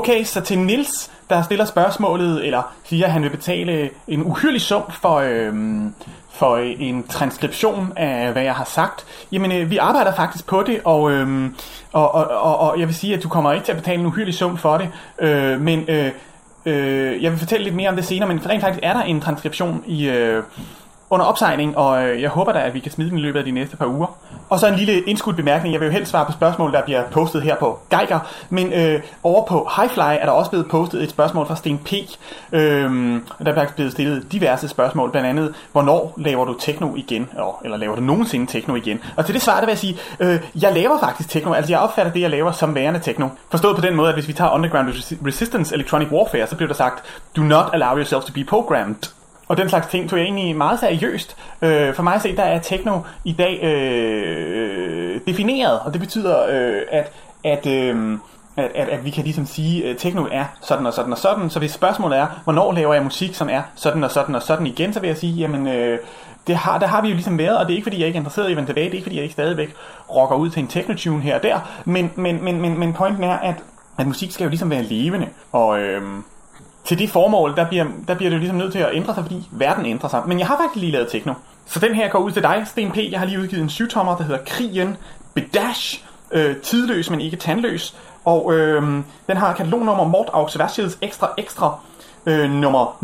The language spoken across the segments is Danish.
Okay, så til Nils, der stiller spørgsmålet, eller siger, at han vil betale en uhyrlig sum for, øhm, for en transkription af, hvad jeg har sagt. Jamen, øh, vi arbejder faktisk på det, og, øhm, og, og, og, og jeg vil sige, at du kommer ikke til at betale en uhyrlig sum for det, øh, men øh, øh, jeg vil fortælle lidt mere om det senere, men rent faktisk er der en transkription i... Øh, under opsejling, og øh, jeg håber da, at vi kan smide den i løbet af de næste par uger. Og så en lille indskudt bemærkning. Jeg vil jo helst svare på spørgsmål, der bliver postet her på Geiger, men øh, over på Highfly er der også blevet postet et spørgsmål fra Sten P. Øh, der er blevet stillet diverse spørgsmål, blandt andet, hvornår laver du techno igen? Eller laver du nogensinde techno igen? Og til det svar, der vil jeg sige, øh, jeg laver faktisk techno. Altså jeg opfatter det, jeg laver som værende techno. Forstået på den måde, at hvis vi tager Underground Resistance Electronic Warfare, så bliver der sagt, do not allow yourself to be programmed og den slags ting tog jeg egentlig meget seriøst. Øh, for mig at se, der er techno i dag øh, defineret, og det betyder, øh, at, at, øh, at, at, at vi kan ligesom sige, at techno er sådan og sådan og sådan. Så hvis spørgsmålet er, hvornår laver jeg musik, som er sådan og sådan og sådan igen, så vil jeg sige, jamen... Øh, det har, der har vi jo ligesom været, og det er ikke fordi, jeg ikke er interesseret i at vende tilbage, det er ikke fordi, jeg ikke stadigvæk rocker ud til en techno-tune her og der, men, men, men, men, men pointen er, at, at musik skal jo ligesom være levende, og, øh, til det formål, der bliver, der bliver det jo ligesom nødt til at ændre sig, fordi verden ændrer sig. Men jeg har faktisk lige lavet techno. Så den her går ud til dig, Sten P. Jeg har lige udgivet en syvtommer, der hedder Krigen Bedash. Øh, tidløs, men ikke tandløs. Og øh, den har katalognummer Mort Aux Ekstra Ekstra øh, nummer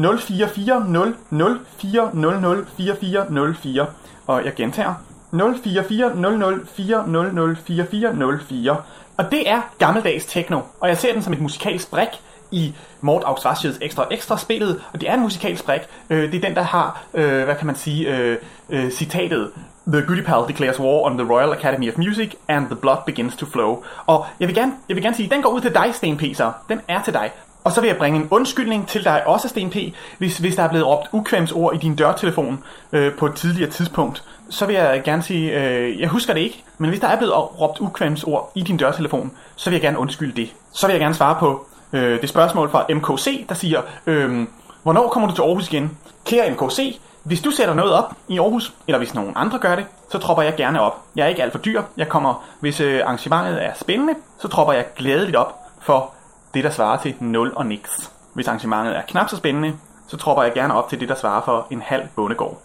044004004404. Og jeg gentager. 044004004404. Og det er gammeldags techno, og jeg ser den som et musikalsk brik i Mort Auxvasiets ekstra ekstra spillet, og det er en musikalsk brik. Øh, det er den, der har, øh, hvad kan man sige, øh, øh, citatet The Goody Pal declares war on the Royal Academy of Music, and the blood begins to flow. Og jeg vil gerne, jeg vil gerne sige, den går ud til dig, Sten P. Den er til dig. Og så vil jeg bringe en undskyldning til dig også, Sten P., hvis, hvis der er blevet råbt ukvemsord i din dørtelefon øh, på et tidligere tidspunkt. Så vil jeg gerne sige, øh, jeg husker det ikke, men hvis der er blevet råbt ukvemsord i din dørtelefon, så vil jeg gerne undskylde det. Så vil jeg gerne svare på øh, det spørgsmål fra MKC, der siger, øh, hvornår kommer du til Aarhus igen? Kære MKC, hvis du sætter noget op i Aarhus, eller hvis nogen andre gør det, så tropper jeg gerne op. Jeg er ikke alt for dyr. Jeg kommer, hvis øh, arrangementet er spændende, så tropper jeg glædeligt op for det, der svarer til 0 og niks. Hvis arrangementet er knap så spændende, så tropper jeg gerne op til det, der svarer for en halv bondegård.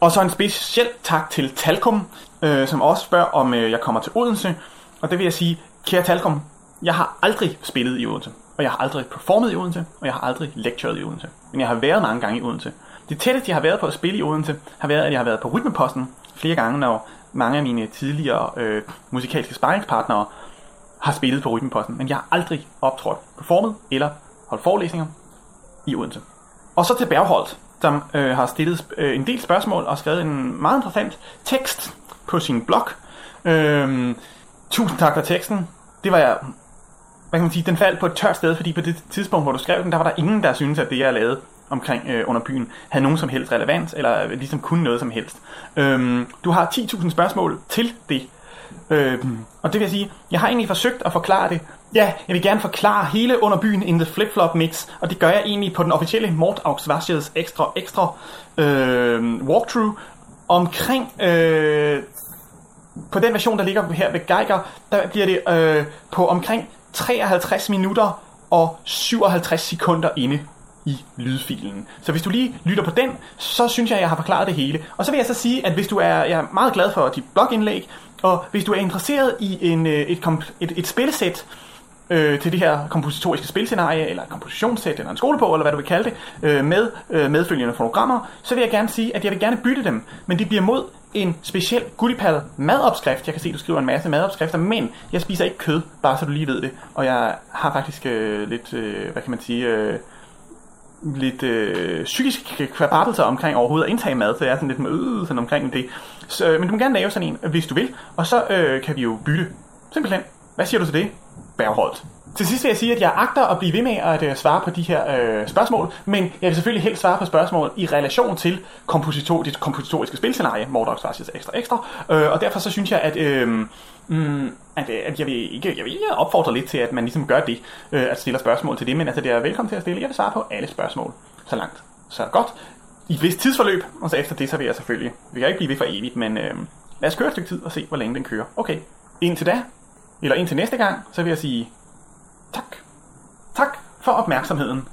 Og så en speciel tak til Talkum, øh, som også spørger, om øh, jeg kommer til Odense. Og det vil jeg sige, kære Talkum, jeg har aldrig spillet i Odense og jeg har aldrig performet i Odense, og jeg har aldrig lectured i Odense. Men jeg har været mange gange i Odense. Det tætteste, jeg har været på at spille i Odense, har været, at jeg har været på Rytmeposten flere gange, når mange af mine tidligere øh, musikalske sparringspartnere har spillet på Rytmeposten. Men jeg har aldrig optrådt, performet eller holdt forelæsninger i Odense. Og så til Bergholdt, som øh, har stillet øh, en del spørgsmål og skrevet en meget interessant tekst på sin blog. Øh, tusind tak for teksten. Det var jeg kan man sige, den faldt på et tørt sted, fordi på det tidspunkt, hvor du skrev den, der var der ingen, der syntes, at det, jeg lavede omkring øh, under byen, havde nogen som helst relevans, eller ligesom kunne noget som helst. Øhm, du har 10.000 spørgsmål til det. Øhm, og det vil jeg sige, jeg har egentlig forsøgt at forklare det. Ja, jeg vil gerne forklare hele under byen in the flip-flop mix, og det gør jeg egentlig på den officielle Mort Auxvasias ekstra ekstra øh, walkthrough omkring øh, på den version, der ligger her ved Geiger, der bliver det øh, på omkring 53 minutter og 57 sekunder inde i lydfilen. Så hvis du lige lytter på den, så synes jeg, at jeg har forklaret det hele. Og så vil jeg så sige, at hvis du er, jeg er meget glad for dit blogindlæg, og hvis du er interesseret i en, øh, et, et, et spilsæt, øh, til det her kompositoriske spilscenarie, eller et kompositionssæt, eller en skolebog, eller hvad du vil kalde det, øh, med øh, medfølgende fonogrammer, så vil jeg gerne sige, at jeg vil gerne bytte dem, men det bliver mod en speciel Gullipal madopskrift. Jeg kan se, at du skriver en masse madopskrifter, men jeg spiser ikke kød, bare så du lige ved det. Og jeg har faktisk øh, lidt, øh, hvad kan man sige, øh, lidt øh, psykiske kvababbelser omkring overhovedet at indtage mad, så jeg er sådan lidt med øh, sådan omkring det. Så, øh, men du må gerne lave sådan en, hvis du vil, og så øh, kan vi jo bytte. Simpelthen. Hvad siger du til det? Bergholdt? Til sidst vil jeg sige, at jeg agter at blive ved med at øh, svare på de her øh, spørgsmål, men jeg vil selvfølgelig helst svare på spørgsmål i relation til kompositor, dit kompositoriske spilscenarie, Mordox faktisk ekstra ekstra, øh, og derfor så synes jeg, at, øh, mm, at, øh, at jeg, vil ikke, jeg vil ikke opfordre lidt til, at man ligesom gør det, øh, at stille spørgsmål til det, men altså det er velkommen til at stille. Jeg vil svare på alle spørgsmål, så langt. Så godt. I et vist tidsforløb, og så efter det, så vil jeg selvfølgelig, vi kan ikke blive ved for evigt, men øh, lad os køre et stykke tid og se, hvor længe den kører. Okay, indtil da, eller indtil næste gang, så vil jeg sige Tak. Tak. for opmærksomheden